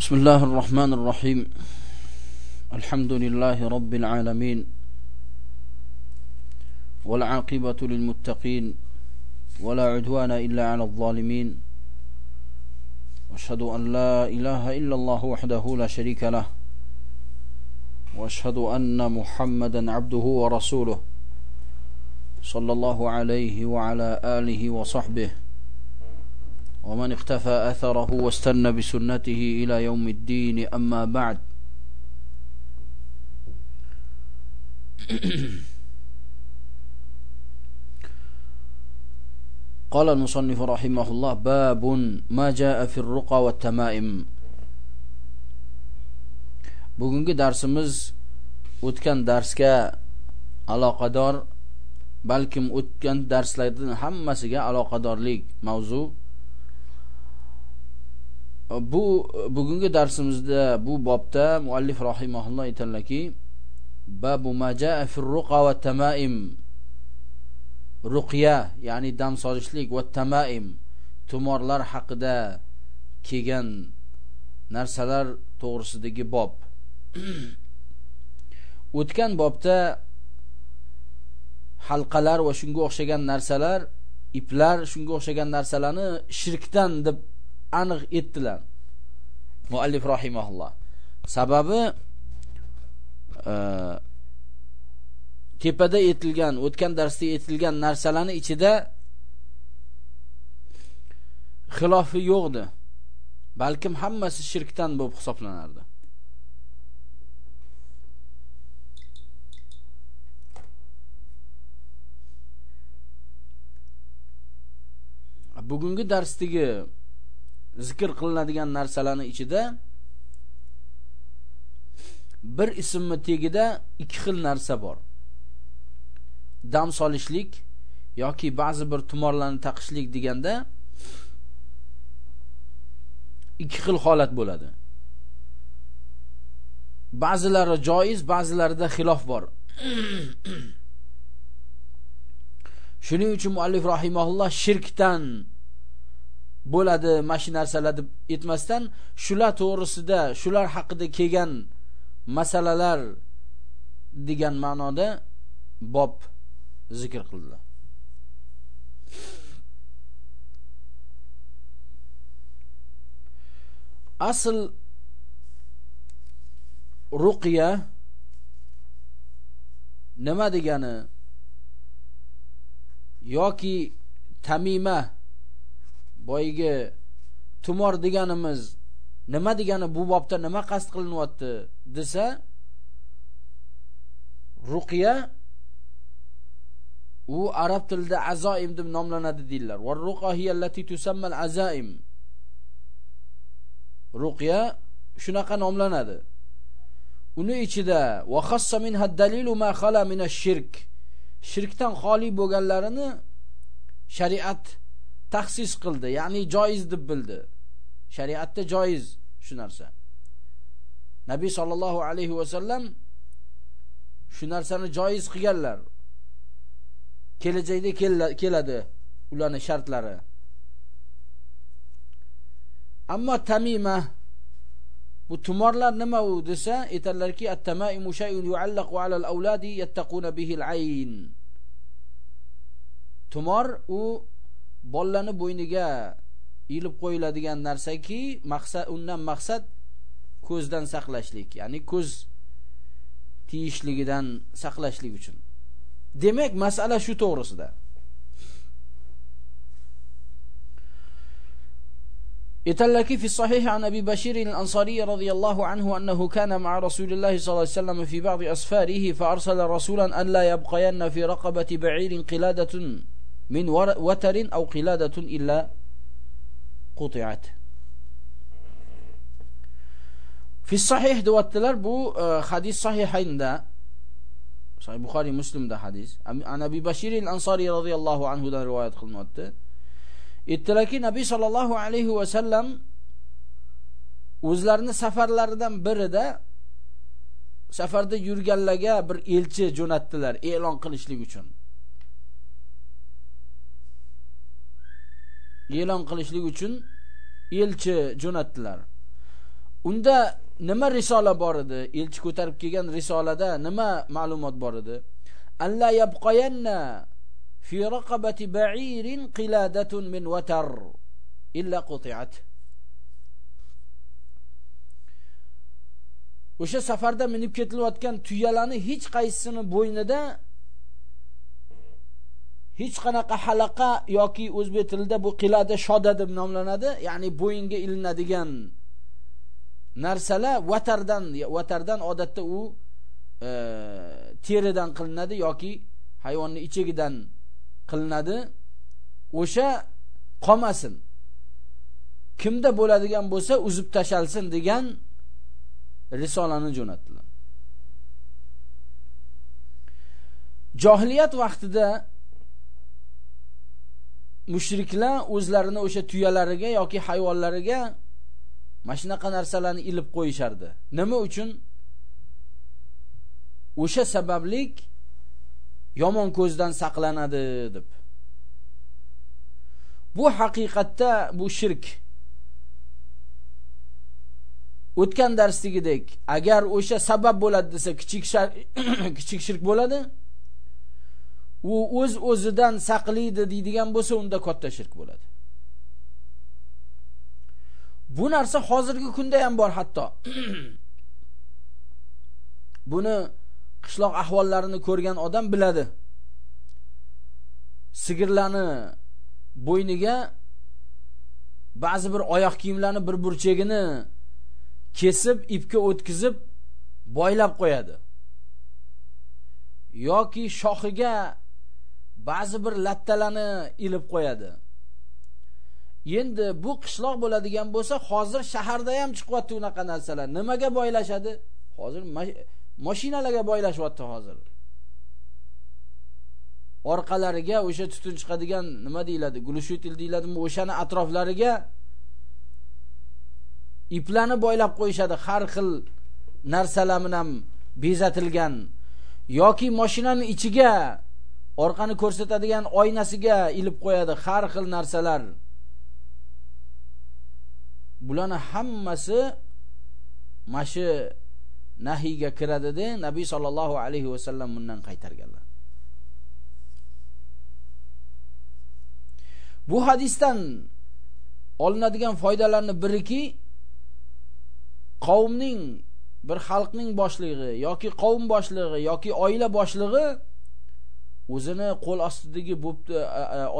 بسم الله الرحمن الرحيم. الحمد لله رب العالمين. والعاقبة للمتقين. ولا عدوان إلا على الظالمين. وأشهد أن لا إله إلا الله وحده لا شريك له. وأشهد أن محمدا عبده ورسوله. صلى الله عليه وعلى آله وصحبه. ومن اختفى أثره واستنى بسنته إلى يوم الدين أما بعد قال المصنف رحمه الله باب ما جاء في الرقى والتمائم bugungi darsimiz o'tgan darsga aloqador balkim o'tgan darslarning hammasiga aloqadorlik mavzu bu bugungi darsimizda bu bobda muallif rahimahulloh aytadilarki babu majaa fi ruqa va tamaim ruqya ya'ni dam solishlik va tamaim tumorlar haqida kelgan narsalar to'g'risidagi bob. O'tgan bobda halqalar va shunga o'xshagan narsalar iplar shunga o'xshagan narsalarni shirkdan deb aniq etdilar. Muallif rahimahullah. sababi e, tepada etilgan o'tgan darsda etilgan narsalarni ichida xilofi yo'qdi balkim hammasi shirkdan bo'lib hisoblanardi bugungi darsdagi zikr qilinadigan narsalarning ichida bir ismni tegida ikki xil narsa bor. Dam solishlik yoki ba'zi bir tumorlarni taqishlik deganda ikki xil holat bo'ladi. Ba'zilari joiz ba'zilarida xilof bor. Shuning uchun muallif rahimahulloh shirkdan bo'ladi mana shu narsalar deb aytmasdan shular to'g'risida shular haqida kelgan masalalar degan ma'noda bob zikr qildilar asl ruqya nima degani yoki tamima boyagi tumor deganimiz nima degani bu bobda nima qasd qilinyapti desa ruqya u arab tilida azoim deb nomlanadi deydilar. Va ruqa allati tusamma azaim ruqya shunaqa nomlanadi. Uni ichida va khassa minha dalilu ma khala min ash-shirk. Shirkdan xoli bo'lganlarini shariat taxsis qildi ya'ni joiz deb bildi. Shariatda joiz shu narsa. Nabiy sollallohu alayhi vasallam shu narsani joiz qilganlar. Kelajakda keladi ularni shartlari. Ammo tamima bu tumorlar nima u desa aytadilarki at-tamaimu shay'un yu'allaqu 'ala al-awladi yattaquna bihi al-ayn tumor u bollarni bo'yniga ilib qo'yiladigan narsaki maqsad undan maqsad ko'zdan saqlashlik ya'ni ko'z tiyishligidan saqlashlik uchun demak masala shu to'g'risida يتلك في الصحيح عن أبي بشير الأنصاري رضي الله عنه أنه كان مع رسول الله صلى الله عليه وسلم في بعض أسفاره فأرسل رسولا أن لا يبقين في رقبة بعير قلادة min vatarin av qiladatun illa quti'at. Fi sahih deyaptilar bu e, hadis sahihaynda sahih Bukhari muslimda hadis. An abi bashir al ansoriy roziyallohu anhudan rivoyat qilinyapti aytdilarki nabiy sollallohu alayhi vasallam o'zlarini safarlaridan birida safarda yurganlarga bir elchi jo'natdilar e'lon qilishlik uchun. E'lon qilishlik uchun elchi jo'natdilar. Unda nima risola bor edi? Elchi ko'tarib kelgan risolada nima ma'lumot bor edi? Alla yabqayanna fi raqabati ba'irin qiladatun min watar illa quti'at. O'sha safarda minib ketilayotgan tuyalarni hech qaysisini bo'ynida hech qanaqa halaqa yoki o'zbek tilida bu qilada shoda deb nomlanadi ya'ni bo'yinga ilinadigan narsalar vatardan vatardan odatda u e, teridan qilinadi yoki hayvonni ichagidan qilinadi. O'sha qolmasin. Kimda bo'ladigan bo'lsa uzib tashalsin degan risolani jo'natdilar. Johiliyat vaqtida mushriklar o'zlarini o'sha tuyalariga yoki hayvonlariga mana shunaqa narsalarni ilib qo'yishardi. Nima uchun? O'sha sabablik yomon ko'zdan saqlanadi deb. Bu haqiqatda bu shirk. O'tgan darsdagidek agar o'sha sabab bo'ladi desa kichik kichik shirk bo'ladi u o'z o'zidan saqlaydi deydigan bo'lsa unda katta shirk bo'ladi. Bu narsa hozirgi kunda ham bor hatto. Buni qishloq ahvollarini ko'rgan odam biladi. Sigirlarni bo'yniga ba'zi bir oyoq kiyimlarni bir burchagini kesib ipga o'tkazib boylab qo'yadi. Yoki shoxiga ba'zi bir lattalarni ilib qo'yadi. Endi bu qishloq bo'ladigan bo'lsa hozir shaharda ham chiqyapti unaqa narsalar. Nimaga boylashadi? Hozir mashinalarga boylashyapti hozir. Orqalariga o'sha tutun chiqadigan nima deyiladi? Glushutil deyiladimi? O'shani atroflariga iplarni boylab qo'yishadi. Har xil narsalar bilan bezatilgan yoki mashinaning ichiga orqani ko'rsatadigan oynasiga ilib qo'yadi har xil narsalar. Bularni hammasi mashi nahiyga kiradida nabiy sollallohu alayhi vasallam bundan qaytarganlar. Bu hadisdan olinadigan foydalarni biriki qavmning bir xalqning boshlig'i yoki qavm boshlig'i yoki oila boshlig'i o'zini qo'l ostidagi bo'pti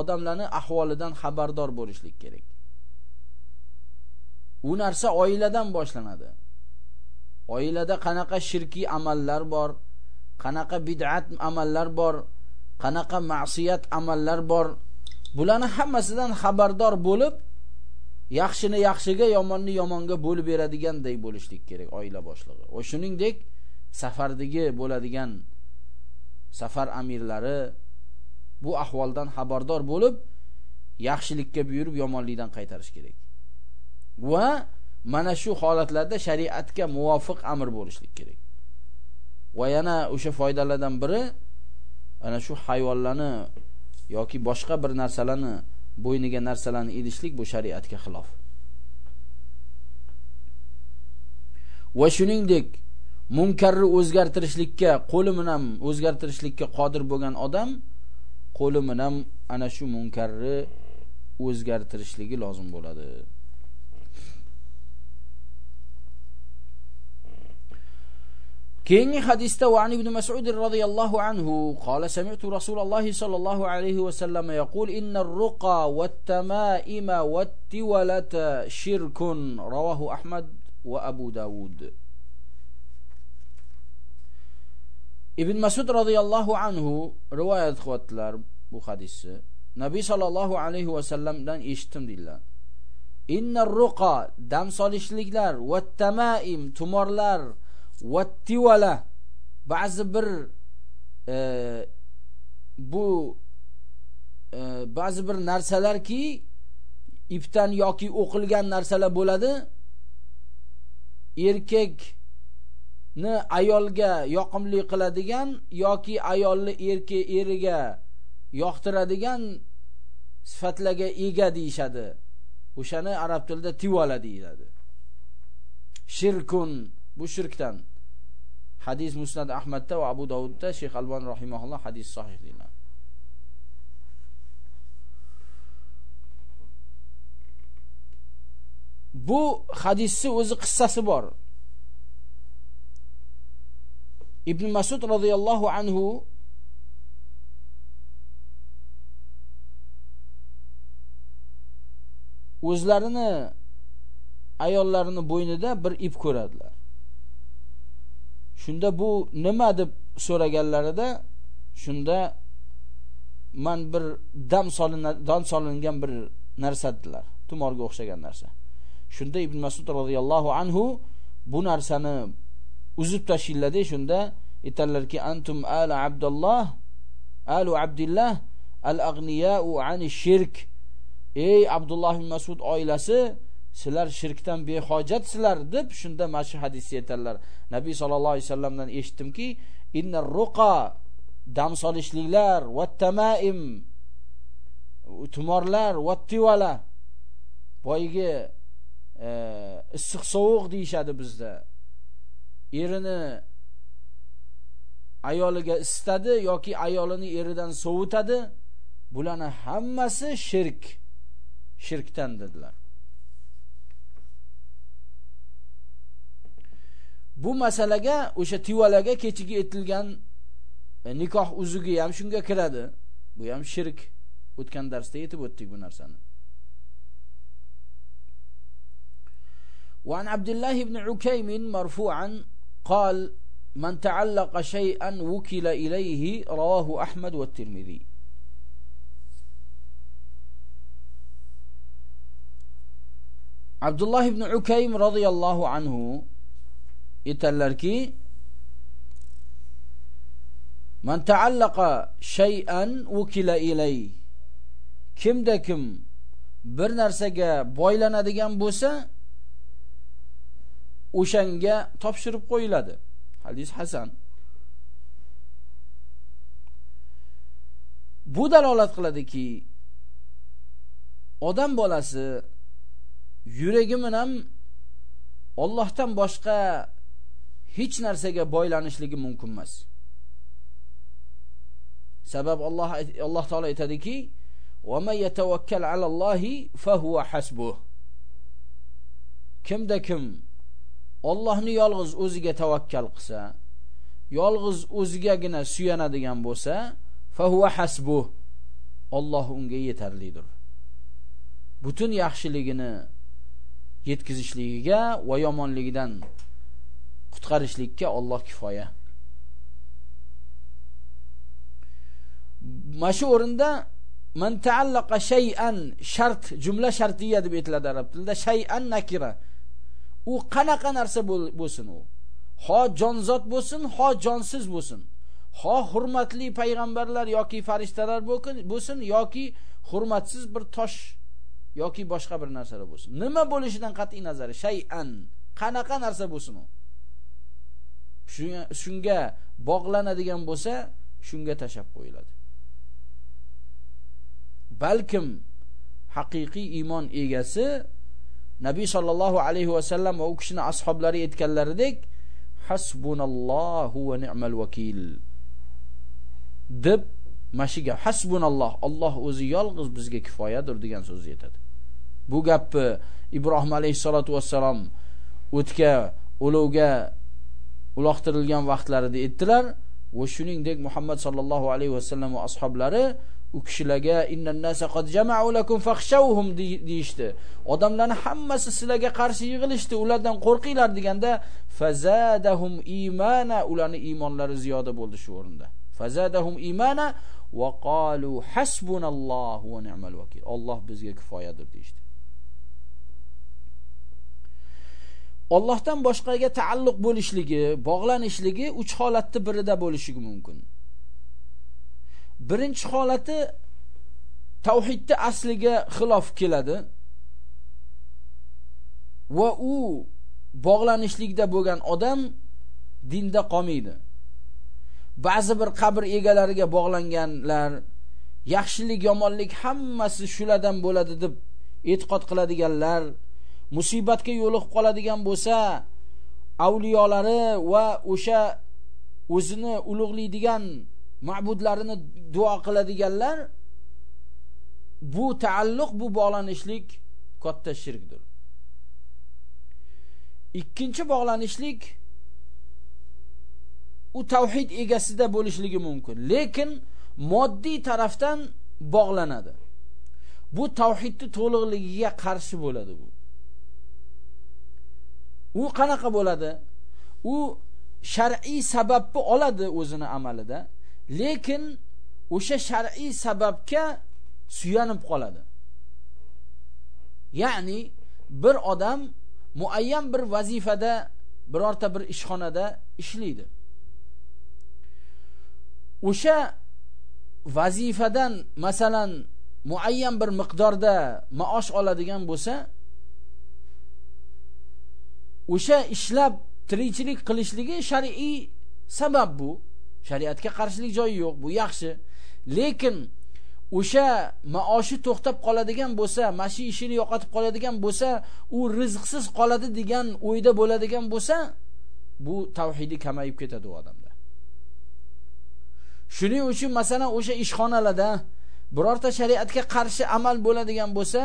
odamlarni ahvolidan xabardor bo'lishlik kerak. U narsa oiladan boshlanadi. Oilada qanaqa shirkiy amallar bor qanaqa bid'at amallar bor qanaqa ma'siyat amallar bor bularni hammasidan xabardor bo'lib yaxshini yaxshiga yomonni yomonga bo'lib beradiganday bo'lishlik kerak oila boshlig'i. Va shuningdek safardagi bo'ladigan safar amirlari bu ahvoldan xabardor bo'lib yaxshilikka buyurib yomonlikdan qaytarish kerak. Va mana shu holatlarda shariatga muvofiq amr bo'lishlik kerak. Va yana o'sha foydalardan biri ana shu hayvonlarni yoki boshqa bir narsalarni bo'yniga narsalarni idishlik bu shariatga xilof. Va shuningdek munkarni o'zgartirishlikka qo'li bilan o'zgartirishlikka qodir bo'lgan odam qo'li bilan ana shu munkarni o'zgartirishligi lozim bo'ladi keyingi hadisda وعن ابن مسعود رضي الله عنه قال سمعت رسول الله صلى الله عليه وسلم يقول إن الرقى والتمائم والتولة شرك رواه أحمد وأبو داود ibn masud roziyallohu anhu rivoyat qilyaptilar bu hadisni nabiy sollallohu alayhi vasallamdan eshitdim deydilar. Inna ruqa dam solishliklar va tamaim tumorlar va tiwala ba'zi bir e, bu e, ba'zi bir narsalarki ipdan yoki o'qilgan narsalar bo'ladi. Erkak ni ayolga yoqimli qiladigan yoki ayolni erki eriga yoqtiradigan sifatlarga ega deyishadi. O'shani arab tilida tivola deyiladi. Shirkun bu shirkdan. Hadis musnad ahmadda va abu davudda shayx albon rahimahulloh hadis sahih deyiladi. Bu hadisni o'zi qissasi bor. Ibn masud roziyallohu anhu o'zlarini ayollarini bo'ynida bir ip ko'radilar. Shunda bu nima deb so'raganlarida shunda man bir dam solingan solingan bir narsa dedilar. Tumorga o'xshagan narsa. Shunda ibn masud roziyallohu anhu bu narsani uzib tashilladi shunda aytadilarki antum ala abdulloh alu abdillah al aghniyau ani shirk. Ey abdulloh ibn masud oilasi sizlar shirkdan behojatsizlar deb shunda mana shu hadisni aytadilar. Nabiy sallallohu alayhi vasallamdan eshitdimki innar ruqa dam solishliklar va tamaim tumorlar va tivala boyagi e, issiq sovuq deyishadi bizda. erini ayoliga isitadi yoki ayolini eridan sovutadi bularni hammasi shirk shirkdan dedilar bu masalaga o'sha tivalaga kechigi aytilgan e, nikoh uzugi ham shunga kiradi bu ham shirk o'tgan darsda aytib o'tdik bu narsani وعن عبد الله بن عكيم مرفوعا قال من تعلق شيئا وكل إليه رواه أحمد والترمذي عبد الله بن عكيم رضي الله عنه يتلركي من تعلق شيئا وكل إليه كم دا كم bir narsaga boylanadigan bo'lsa o'shanga topshirib qo'yiladi hadis hasan bu dalolat qiladiki odam bolasi yuragi bilan Allohdan boshqa hech narsaga boylanishligi mumkin emas. Sabab Alloh Alloh taolo aytadiki: "Va may yatawakkal alallohi fa huwa hasbuh." Kimda kim Allohni yolg'iz o'ziga tavakkal qilsa, yolg'iz o'zigagina suyanadigan bo'lsa, fa huwa hasbuh. Alloh unga yetarlidir. Butun yaxshiligini yetkazishligiga va yomonligidan qutqarishlikka Alloh kifoya. Mana shu o'rinda man ta'allaqa shay'an shart jumla shartiyya deb aytiladi arab tilida shay'an nakira u qanaqa narsa bo'lsin u? Ho jonzot bo'lsin ho jonsiz bo'lsin. Ho hurmatli payg'ambarlar yoki farishtalar bo'lsin yoki hurmatsiz bir tosh yoki boshqa bir narsalar bo'lsin. Nima bo'lishidan qat'iy nazar shay'an. Qanaqa narsa bo'lsin u? Shunga bog'lanadigan bo'lsa shunga tashab qo'yiladi. Balkim haqiqiy iymon egasi Nabiy sallallohu alayhi va sallam va u kishini ashablari aytganlaridek hasbunallohu va ni'mal vakil deb mashiga hasbunalloh Alloh o'zi yolg'iz bizga kifoyadir degan so'z yetadi. Bu gapni Ibrohim alayhisolatu vassalom o'tga ulovga uloqtirilgan vaqtlarida aytdilar va shuningdek Muhammad sallallohu alayhi vasallam va ashablari u kishilarga innan nasa qad jama'u lakum fakhshawhum deyishdi. Odamlarni hammasi sizlarga qarshi yig'ilishdi, ulardan qo'rqinglar deganda fazadahum imana ularni iymonlari ziyoda bo'ldi shu o'rinda. Fazadahum imana va qalu hasbunallohu va ni'mal vakil. Alloh bizga kifoyadir deyishdi. Allohdan boshqaga taalluq bo'lishligi, bog'lanishligi uch holatda birida bo'lishi mumkin. Birinchi holati tavhidni asliga xilof keladi. Va u bog'lanishlikda bo'lgan odam dinda qolmaydi. Ba'zi bir qabr egalariga bog'langanlar yaxshilik yomonlik hammasi shulardan bo'ladi deb e'tiqod qiladiganlar musibatga yo'liqib qoladigan bo'lsa avliyolari va o'sha o'zini ulug'laydigan ma'budlarini duo qiladiganlar bu taalluq bu bog'lanishlik katta shirkdir. Ikkinchi bog'lanishlik u tavhid egasida bo'lishligi mumkin lekin moddiy tarafdan bog'lanadi. Bu tavhidni to'liqligiga qarshi bo'ladi bu. U qanaqa bo'ladi? U shar'iy sababni oladi o'zini amalida. Lekin o'sha shar'iy sababga suyanib qoladi. Ya'ni bir odam muayyan bir vazifada birorta bir ishxonada ishlaydi. O'sha vazifadan masalan muayyan bir miqdorda maosh oladigan bo'lsa o'sha ishlab tirikchilik qilishligi shar'iy sabab bu. Shariatga qarshilik joyi yo'q bu yaxshi. Lekin o'sha maoshi to'xtab qoladigan bo'lsa mashi ishini yo'qotib qoladigan bo'lsa u rizqsiz qoladi degan o'yda bo'ladigan bo'lsa bu tavhidi kamayib ketadi u odamda. Shuning uchun masalan o'sha ishxonalarda birorta shariatga qarshi amal bo'ladigan bo'lsa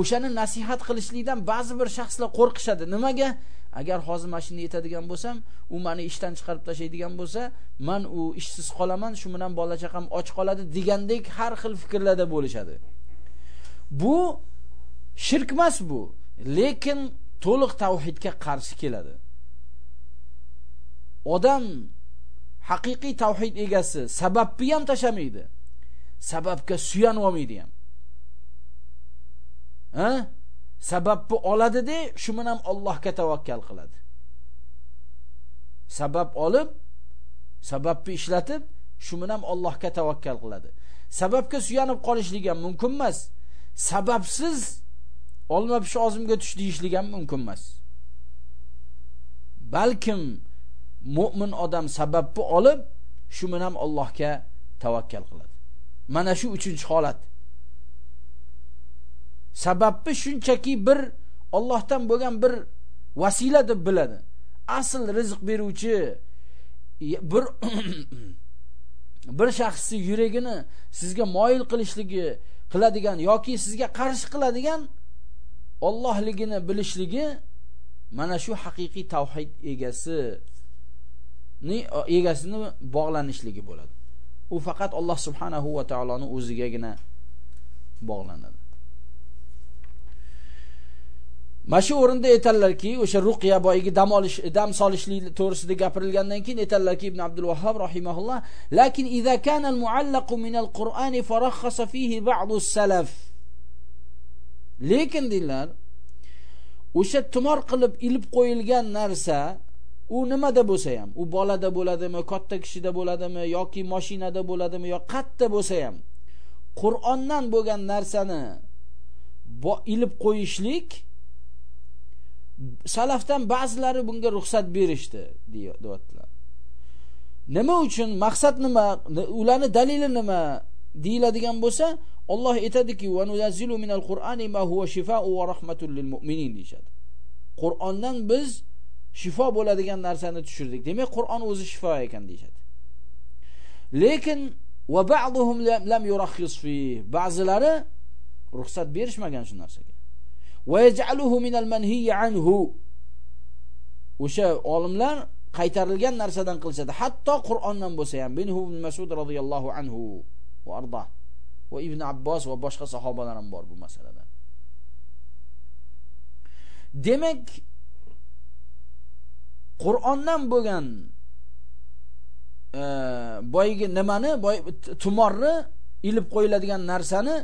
o'shani nasihat qilishlikdan ba'zi bir shaxslar qo'rqishadi. Nimaga? Agar hozir mashina yetadigan bo'lsam u mani ishdan chiqarib tashlaydigan bo'lsa man u ishsiz qolaman shu bilan bola chaqam och qoladi degandek har xil fikrlarda bo'lishadi. Bu shirk emas bu lekin to'liq tavhidga qarshi keladi. Odam haqiqiy tavhid egasi sababni ham tashamaydi sababga suyanib olmaydi ham. Ha? Sababni oladida shu bilan Allohga tavakkal qiladi. Sabab olib sababni ishlatib shu bilan Allohga tavakkal qiladi. Sababga suyanib qolishlik ham mumkin emas. Sababsiz olma pish ozimga tush deyishlik ham mumkin emas. Balkim mo'min odam sababni olib shu bilan Allohga tavakkal qiladi. Mana shu uchinchi holat. Sababni shunchaki bir Allohdan bo'lgan bir vasila deb biladi. Asl rizq beruvchi bir bir shaxsni yuragini sizga moyil qilishligi qiladigan yoki sizga qarshi qiladigan Allohligini bilishligi mana shu haqiqiy tavhid egasi egasini bog'lanishligi bo'ladi. U faqat Alloh subhanahu va taoloni o'zigagina bog'lanadi. Mana shu o'rinda aytadilarki o'sha ruqya boyagi dam olish dam solishlik to'g'risida gapirilgandan keyin aytadilarki ibn abdul vahhab rahimahulloh lakin idza kana al muallaqu min al qur'ani farakhasa fihi ba'du as salaf. Lekin deydilar o'sha tumor qilib ilib qo'yilgan narsa u nimada bo'lsa ham? U bolada bo'ladimi katta kishida bo'ladimi yoki mashinada bo'ladimi yo qayerda bo'lsa ham? Qur'ondan bo'lgan narsani ilib qo'yishlik salafdan ba'zilari bunga ruxsat berishdi deyaptilar. Nima uchun? Maqsad nima? Ularni dalili nima? Deyiladigan bo'lsa Alloh aytadiki va nunazzilu minal qur'ani ma huwa shifaa'u va rahmatun lil mu'minin deyshadi qur'ondan biz shifo bo'ladigan narsani tushirdik. Demak qur'on o'zi shifo ekan deyshadi lekin va ba'dhum lam yurakhis fi ba'zilari ruxsat berishmagan shu narsaga. Va yaj'aluhu minal manhiy anhu o'sha olimlar qaytarilgan narsadan qilishadi. Hatto qur'ondan bo'lsa ham. Ibn masud roziyallohu anhu va arda. Va ibn abbos va boshqa sahobalar ham bor bu masalada. Demak qur'ondan bo'lgan e, boyagi nimani? Boy tumorni ilib qo'yiladigan narsani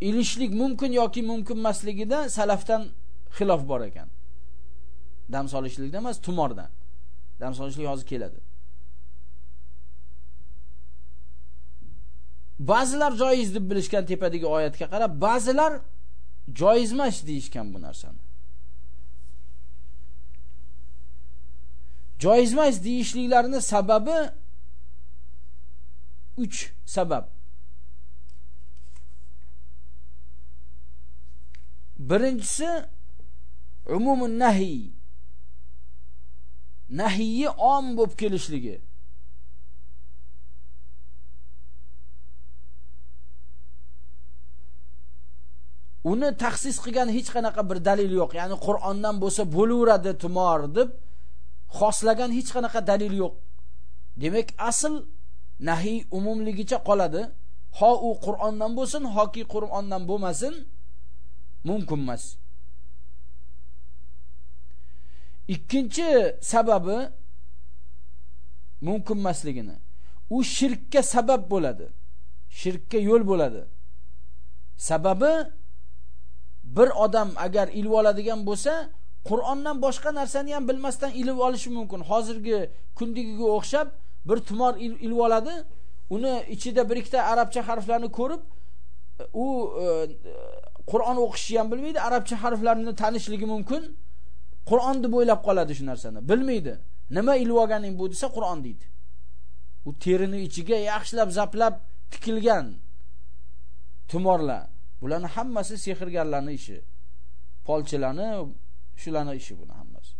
ilishlik mumkin yoki mumkin emasligida salafdan xilof bor ekan. Dam solishlikda emas tumordan. Dam solishlik hozir keladi. Ba'zilar joiz deb bilishgan tepadagi oyatga qarab ba'zilar joiz emas deyishgan bu narsani. Joiz emas deyishliklarini sababi 3 sabab. Birinchisi umumun nahiy. Nahiyi om bo'lib kelishligi. Uni taxsis qilgan hech qanaqa bir dalil yo'q. Ya'ni qur'ondan bo'lsa bo'laveradi tumor deb xoslagan hech qanaqa dalil yo'q. Demak asl nahiy umumligicha qoladi. Ho u qur'ondan bo'lsin hoki qur'ondan bo'lmasin mumkin emas. Ikkinchi sababi mumkin emasligini. U shirkka sabab bo'ladi. Shirkka yo'l bo'ladi. Sababi bir odam agar ilib oladigan bo'lsa Qur'ondan boshqa narsani ham bilmasdan ilib olishi mumkin. Hozirgi kundigiga o'xshab bir tumor ilib oladi, uni ichida bir ikkita arabcha harflarni ko'rib, u e, Qur'on o'qishni ham bilmaydi, arabcha harflarini tanishligi mumkin. Qur'on deb o'ylab qoladi shu narsani. Bilmaydi. Nima ilib olganing bu desa Qur'on deydi. U terini ichiga yaxshilab zaplab tikilgan tumorlar. Bularning hammasi sehrgarlarning ishi. Polchilarni shularning ishi buni hammasi.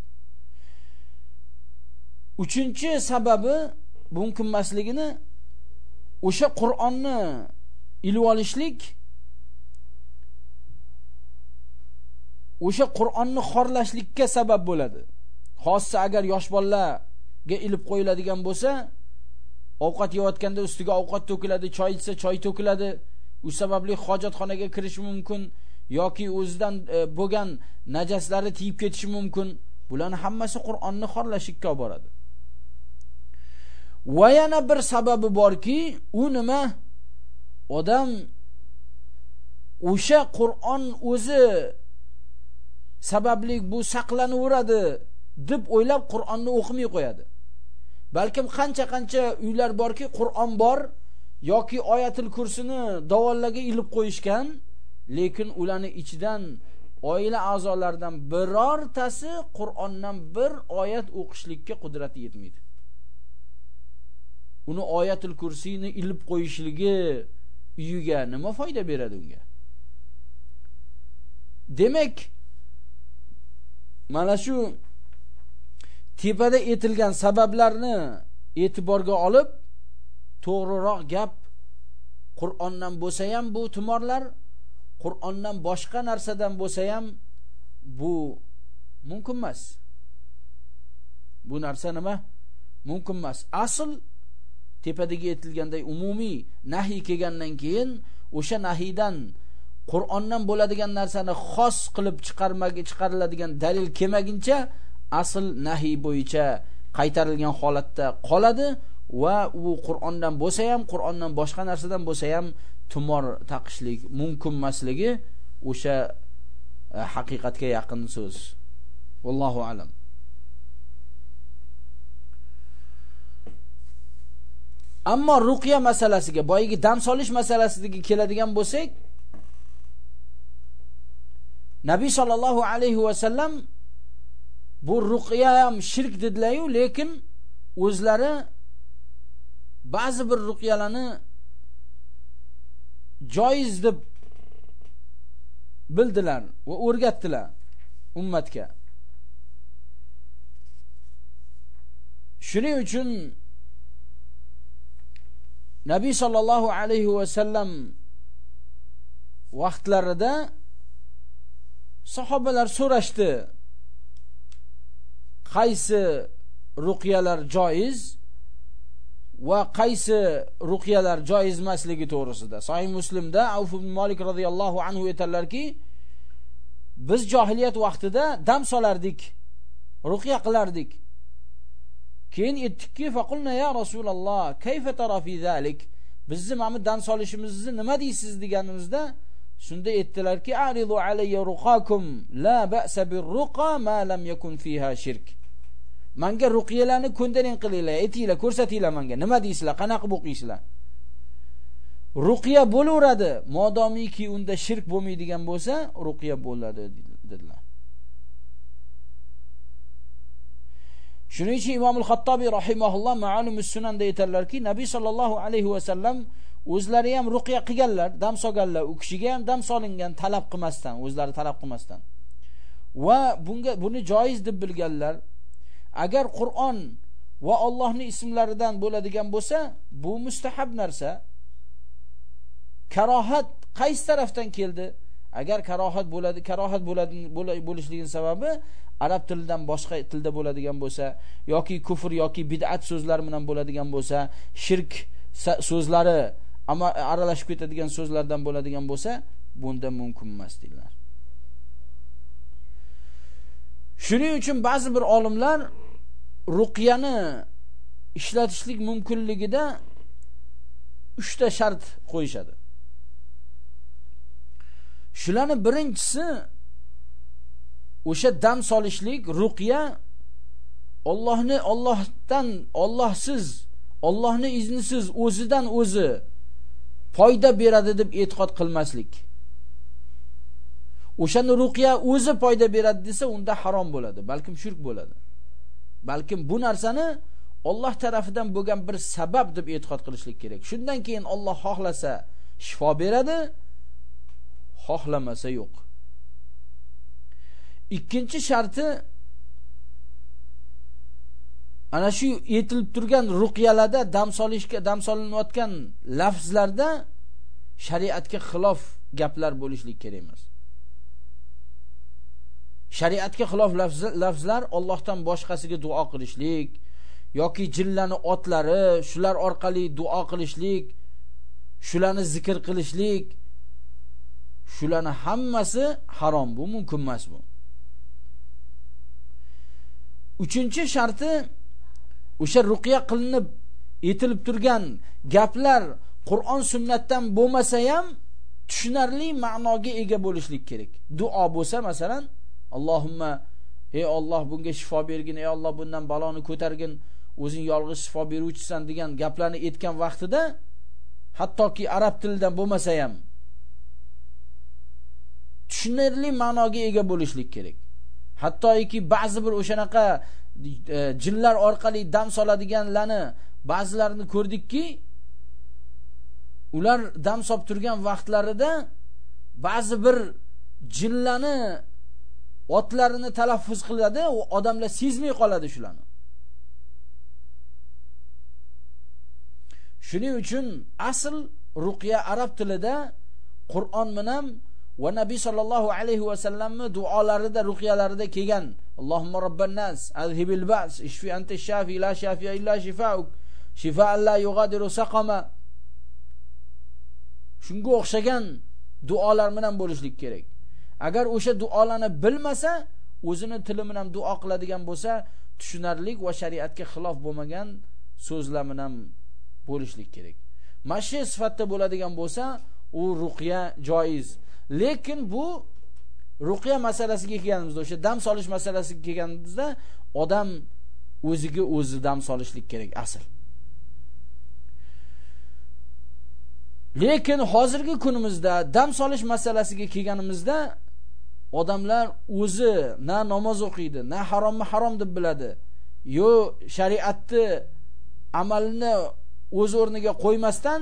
Uchinchi sababi mumkinmasligini o'sha Qur'onni ilib olishlik o'sha Qur'onni xorlashlikka sabab bo'ladi. Xossa agar yosh bolalarga ilib qo'yiladigan bo'lsa, ovqat yeyotganda ustiga ovqat to'kiladi, choy ichsa choy to'kiladi, u sababli hojatxonaga kirish mumkin yoki o'zidan e, bo'lgan najaslari tiyib ketishi mumkin. Bularning hammasi Qur'onni xorlashlikka olib boradi. Va yana bir sababi borki, u nima? Odam o'sha Qur'on o'zi sababli bu saqlanaveradi deb o'ylab Qur'onni o'qimay qo'yadi. Balkim qancha-qancha uylar borki, Qur'on bor yoki oyatil kursini davollaga ilib qo'yishgan, lekin ularning ichidan oila a'zolaridan birortasi Qur'ondan bir oyat o'qishlikka qudrati yetmaydi. Uni oyatul kursini ilib qo'yishligi uyiga nima foyda beradi unga? Demak, mana shu tepada etilgan sabablarni e'tiborga olib to'g'riroq gap Qur'ondan bo'lsa ham bu tumorlar Qur'ondan boshqa narsadan bo'lsa ham bu mumkin emas. Bu narsa nima? Mumkin emas. Asl tepadagi aytilganday umumiy nahiy kelgandan keyin o'sha nahiydan Qur'ondan bo'ladigan narsani xos qilib chiqarmagi chiqariladigan dalil kelmaguncha asl nahiy bo'yicha qaytarilgan holatda qoladi va u Qur'ondan bo'lsa ham, Qur'ondan boshqa narsadan bo'lsa ham tumor taqishlik mumkin emasligi o'sha e, haqiqatga yaqin so'z. Vallohu alam. Ammo ruqya masalasiga, boyagi dam solish masalasiga keladigan bo'lsak, Nabiy sallallohu alayhi va sallam bu ruqya ham shirk dedilar-yu, lekin o'zlari ba'zi bir ruqyalarni joiz deb bildilar va o'rgatdilar ummatga. Shuning uchun Nabiy sallallohu alayhi va sallam vaqtlarida sahobalar so'rashdi qaysi ruqyalar joiz va qaysi ruqyalar joiz emasligi to'g'risida. Sahih Muslimda Avf ibn Malik radhiyallohu anhu aytadilarki, biz jahiliyat vaqtida dam solardik, ruqya qilardik. Keyin aytdikki, faqulna ya Rasululloh, kayfa tara fi zalik? Bizni mana dam solishimizni nima deysiz deganimizda, shunda aytdilarki, aridu alayya ruqakum la ba'sa birruqa ma lam yakun fiha shirk. Manga ruqiyalarni ko'ndaring qilinglar, aytinglar, ko'rsatinglar menga. Nima deysizlar? Qanaqa o'qiysizlar? Ruqiya bo'laveradi, modomiki unda shirk bo'lmaydigan bo'lsa, ruqiya bo'ladi dedilar. Shuning uchun Imom al-Xattobiy rahimahulloh Ma'alumus Sunanda aytadilarki, Nabiy sallallohu alayhi va sallam o'zlari ham ruqya qilganlar, dam solganlar, u kishiga ham dam solingan talab qilmasdan, o'zlari talab qilmasdan. va bunga buni joiz deb bilganlar. Agar Qur'on va Allohning ismlaridan bo'ladigan bo'lsa bu mustahab narsa. Karohat qaysi tarafdan keldi? Agar karohat bo'ladi karohat bo'ladi bo'lishligining sababi arab tilidan boshqa tilda bo'ladigan bo'lsa yoki kufr yoki bid'at so'zlari bilan bo'ladigan bo'lsa shirk so'zlari ammo aralashib ketadigan so'zlardan bo'ladigan bo'lsa bunda mumkin emas deydilar. Shuning uchun ba'zi bir olimlar ruqyani ishlatishlik mumkinligida uchta shart qo'yishadi. Shularni birinchisi o'sha dam solishlik ruqya Allohni Allohdan Allohsiz Allohni iznisiz o'zidan o'zi foyda beradi deb e'tiqod qilmaslik. O'shani ruqya o'zi foyda beradi desa unda harom bo'ladi balkim shirk bo'ladi. Balkim bu narsani Alloh tarafidan bo'lgan bir sabab deb e'tiqod qilishlik kerak. Shundan keyin Alloh xohlasa shifo beradi xohlamasa yo'q. Ikkinchi sharti ana shu yetilib turgan ruqyalarda dam solishga dam solinayotgan lafzlarda shariatga xilof gaplar bo'lishlik kerak emas. Shariatga xilof lafzlar Allohdan boshqasiga duo qilishlik yoki jinlarni otlari shular orqali duo qilishlik shularni zikr qilishlik shularni hammasi harom bu mumkin emas bu. Uchinchi sharti o'sha ruqya qilinib etilib turgan gaplar Qur'on sunnatdan bo'lmasa ham tushunarli ma'noga ega bo'lishlik kerak. Duo bo'lsa masalan Allohumma ey Alloh bunga shifo bergin ey Alloh bundan baloni ko'targin o'zing yolg'iz shifo beruvchisan degan gaplarni aytgan vaqtida hattoki arab tilidan bo'lmasa ham tushunarli ma'noga ega bo'lishlik kerak. Hattoki ba'zi bir o'shanaqa E, jinlar orqali dam soladiganlarni ba'zilarini ko'rdikki ular dam solib turgan vaqtlarida ba'zi bir jinlarni otlarini talaffuz qiladi u odamlar sezmay qoladi shularni. Shuning uchun asl ruqya arab tilida qur'on bilan va nabiy sollallohu alayhi vasallamni duolarida ruqyalarida kelgan اللهم رب الناس اذهب البأس اشفي انت الشافي لا شافي الا شفاءك شفاء لا يغادر سقما shunga o'xshagan duolar bilan bo'lishlik kerak. Agar o'sha duolarni bilmasa o'zini tili bilan duo qiladigan bo'lsa tushunarlik va shariatga xilof bo'lmagan so'zlar bilan bo'lishlik kerak. Mana shu sifatda bo'ladigan bo'lsa u ruqya joiz. Lekin bu ruqya masalasiga kelganimizda o'sha dam solish masalasiga kelganimizda odam o'ziga o'zi dam solishlik kerak asl. Lekin hozirgi kunimizda dam solish masalasiga kelganimizda odamlar o'zi na namoz o'qiydi na haromni harom deb biladi. Yo shariatni amalni o'z o'rniga qo'ymasdan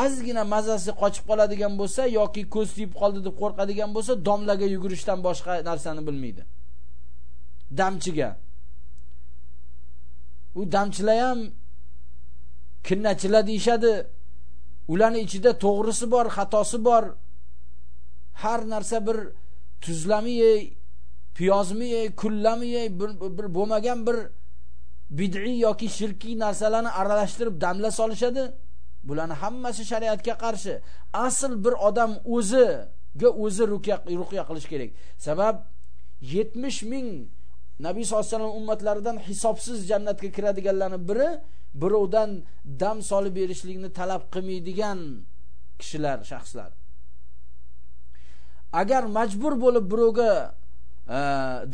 ozgina mazasi qochib qoladigan bo'lsa yoki ko'z tiyib qoldi deb qo'rqadigan bo'lsa domlaga yugurishdan boshqa narsani bilmaydi. Damchiga. U damchilar ham kinnachilar deyishadi. Ularni ichida to'g'risi bor xatosi bor. Har narsa bir tuzlami yey piyozmi yey kullami yey bir, bir bo'lmagan bir bid'iy yoki shirkiy narsalarni aralashtirib damla solishadi. Bularni hammasi shariatga qarshi. Asl bir odam o'ziga o'zi ruqya qilish kerak. Sabab 70 ming nabiy sollallohu alayhi vasallam ummatlaridan hisobsiz jannatga kiradiganlarni biri birovdan dam solib berishlikni talab qilmaydigan kishilar shaxslar. Agar majbur bo'lib birovga e,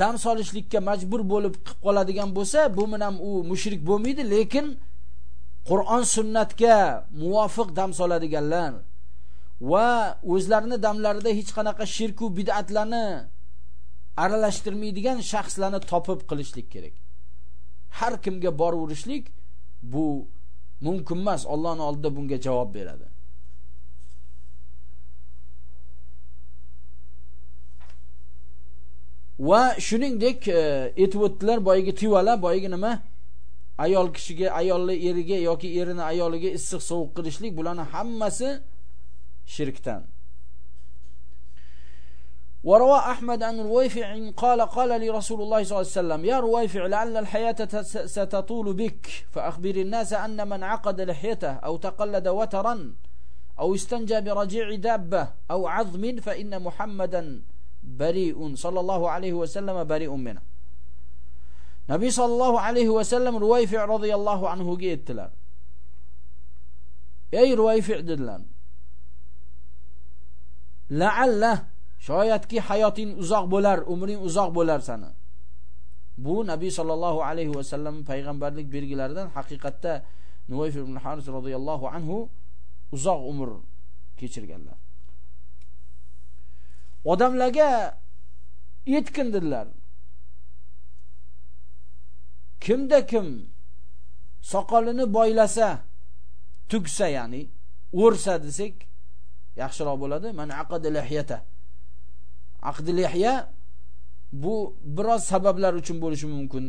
dam solishlikka majbur bo'lib qilib qoladigan bo'lsa bu bilan u mushrik bo'lmaydi lekin Qur'on sunnatga muvofiq dam soladiganlar va o'zlarini damlarida hech qanaqa shirku bid'atlarni aralashtirmaydigan shaxslarni topib qilishlik kerak. Har kimga boraverishlik bu mumkin emas. Allohning oldida bunga javob beradi. va shuningdek e, aytib o'tdilar boyagi boyiga boyagi nima ayol kishiga ayolni eriga yoki erini ayoliga issiq sovuq qilishlik bularni hammasi shirkdan. وروى أحمد عن رويفع قال قال لي رسول الله صلى الله عليه وسلم يا رويفع لعل الحياة ستطول بك فأخبر الناس أن من عقد لحيته أو تقلد وترا أو استنجى برجيع دابة أو عظم فإن محمدا بريء صلى الله عليه وسلم بريء منه. Nabiy sollallohu alayhi vasallam ruvayfi roziyallohu anhuga aytdilar. Ey ruvayfi dedilar laalla shoyatki hayoting uzoq bo'lar umring uzoq bo'lar sani bu nabiy sollallohu alayhi vasallam payg'ambarlik belgilaridan haqiqatda nuvayf ibn haris roziyallohu anhu uzoq umr kechirganlar. Odamlarga yetkindilar kimda kim soqolini boylasa tugsa ya'ni o'rsa desak yaxshiroq bo'ladi. Mana aqada lihyata aqdi lihya bu biroz sabablar uchun bo'lishi mumkin.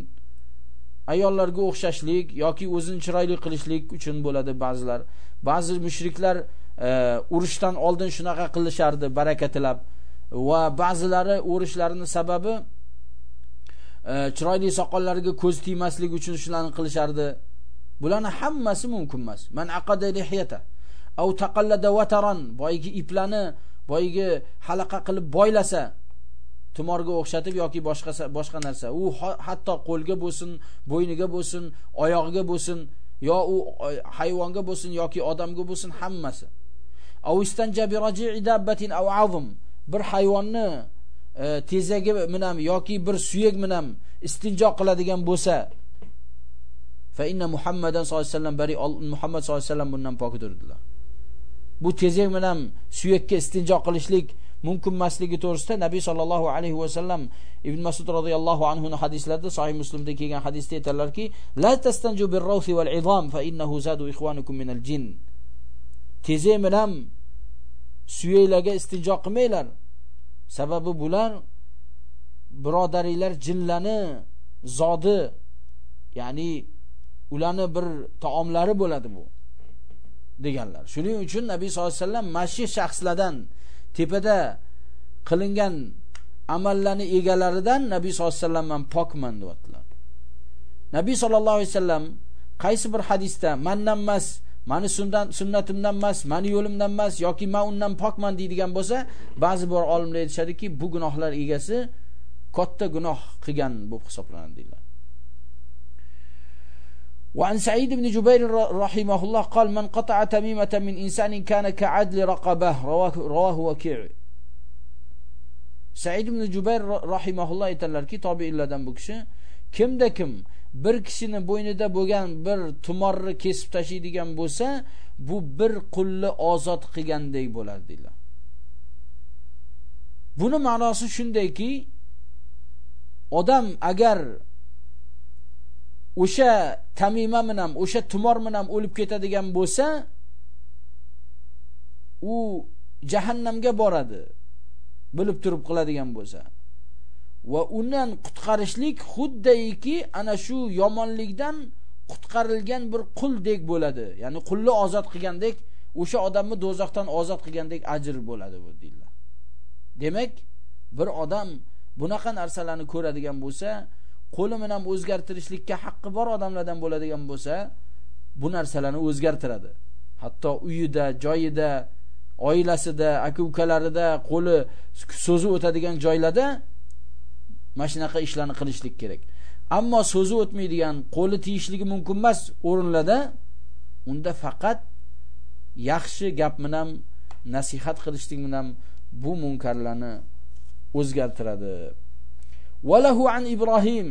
Ayollarga o'xshashlik yoki o'zini chiroyli qilishlik uchun bo'ladi ba'zilar. Ba'zi mushriklar e, urushdan oldin shunaqa qilishardi baraka tilab. Va ba'zilari o'rishlarini sababi E, chiroyli soqollariga ko'z tiymasligi uchun shularni qilishardi. Bularni hammasi mumkin emas. Man aqada lihiyata aw taqallada wataran boyagi iplani boyagi halaqa qilib boylasa tumorga o'xshatib yoki boshqa boshqa narsa. U hatto qo'lga bo'lsin bo'yniga bo'lsin oyog'iga bo'lsin yo u hayvonga bo'lsin yoki odamga bo'lsin hammasi. Aw istanja bi raji'i dabbatin aw azm bir hayvonni E, tezagi bilan yoki bir suyak bilan istinjo qiladigan bo'lsa fa inna muhammadan sollallohu alayhi vasallam bari muhammad sollallohu alayhi vasallam bundan pokdir dedilar bu tezak bilan suyakka istinjo qilishlik mumkin emasligi to'g'risida nabiy sollallohu alayhi vasallam ibn masud roziyallohu anhu hadislarida sahih muslimda kelgan hadisda aytadilarki la tastanju bir rawsi val izam fa innahu zadu ikhwanukum min al jin. Tezak bilan suyaklarga istinjo qilmanglar. Sababi bular birodaringlar jillani zodi ya'ni ularni bir taomlari bo'ladi bu deganlar. Shuning uchun nabiy sollallohu alayhi vasallam mashi shaxslardan tepada qilingan amallarni egalaridan nabiy sollallohu alayhi vasallam man pokman deyaptilar. Nabiy sollallohu alayhi vasallam qaysi bir hadisda mandan emas mani sundan sunnatimdan emas mani yo'limdan emas yoki man undan pokman deydigan bo'lsa ba'zi bir olimlar aytishadiki bu gunohlar egasi katta gunoh qilgan bo'lib hisoblanadi deydilar وعن سعيد بن جبير رحمه الله قال من قطع تميمة من إنسان كان كعدل رقبه رواه, رواه وكيع سعيد بن جبير رحمه الله aytadilarki tobiinlardan bu kishi kimda kim bir kishini bo'ynida bo'lgan bir tumorni kesib tashlaydigan bo'lsa bu bir qulni ozod qilgandek bo'ladi deydilar buni ma'nosi shundayki odam agar o'sha tamima bilan o'sha tumor bilan o'lib ketadigan bo'lsa u jahannamga boradi bilib turib qiladigan bo'lsa. Va undan qutqarishlik xuddayki ana shu yomonlikdan qutqarilgan bir quldek bo'ladi. Ya'ni qulni ozod qilgandek o'sha odamni do'zaxdan ozod qilgandek ajr bo'ladi bu deydilar. Demak bir odam bunaqa narsalarni ko'radigan bo'lsa qo'li bilan o'zgartirishlikka haqqi bor odamlardan bo'ladigan bo'lsa bu narsalarni o'zgartiradi. Hatto uyida joyida oilasida aka ukalarida qo'li so'zi o'tadigan joylarda mana shunaqa ishlarni qilishlik kerak. Ammo so'zi o'tmaydigan qo'li tiyishligi mumkin emas o'rinlarda unda faqat yaxshi gap bilan nasihat qilishlik bilan bu munkarlarni o'zgartiradi. Valahu an ibrohim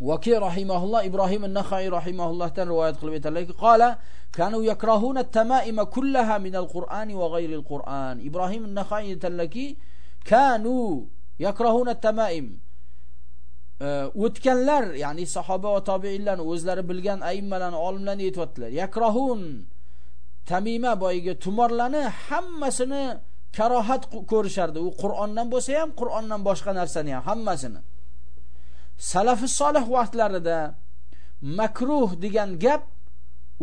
وكي رحمه الله إبراهيم النخعي rivoyat qilib تن رواية kanu yakrahuna قال kullaha min al-qur'ani va القرآن al-qur'an. إبراهيم النخعي aytadilarki kanu yakrahuna التمائم o'tganlar ya'ni sahoba va tobiinlarni o'zlari bilgan aimmalarni olimlarni aytyaptilar. Yakrahun tamima boyiga tumorlarni hammasini karohat ko'rishardi. U qur'ondan bo'lsa ham qur'ondan boshqa narsani ham hammasini. Salafi solih vaqtlarida makruh degan gap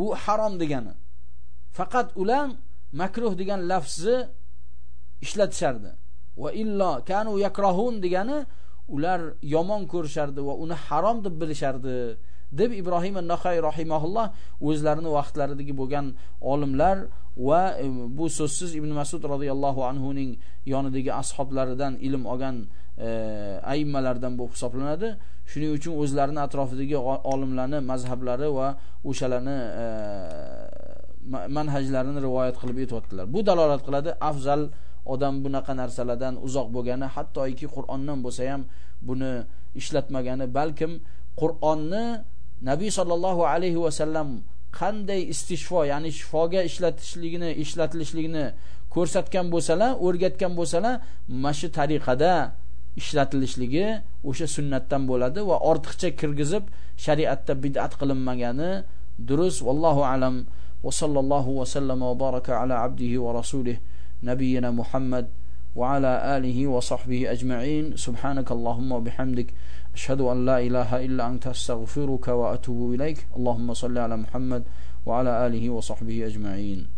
u harom degani. Faqat ular makruh degan lafzni ishlatishardi. Va illo kanu yakrahun degani ular yomon ko'rishardi va uni harom deb bilishardi deb ibrohim nahoy rahimahulloh o'zlarini vaqtlaridagi bo'lgan olimlar va e, bu so'zsiz ibn masud roziyallohu anhuning yonidagi ashoblaridan ilm olgan e, ayimmalardan bu hisoblanadi. Shuning uchun o'zlarini atrofidagi olimlarni mazhablari va o'shalarni e, manhajlarini rivoyat qilib aytyaptilar. Bu dalolat qiladi afzal odam bunaqa narsalardan uzoq bo'lgani hattoki qur'ondan bo'lsa ham buni ishlatmagani balkim qur'onni nabiy sollallohu alayhi va sallam qanday istishfo ya'ni shifoga ishlatishligini ishlatilishligini ko'rsatgan bo'lsalar o'rgatgan bo'lsalar mana shu tariqada ishlatilishligi o'sha sunnatdan bo'ladi va ortiqcha kirgizib shariatda bid'at qilinmagani durust vallohu alam. Va sallallohu va sallama va baraka ala abdihi va rasulih. Nabiyina muhammad وعلى آله وصحبه أجمعين. سبحانك اللهم وبحمدك. أشهد أن لا إله إلا أنت. أستغفرك وأتوب إليك. اللهم صل على محمد وعلى آله وصحبه أجمعين.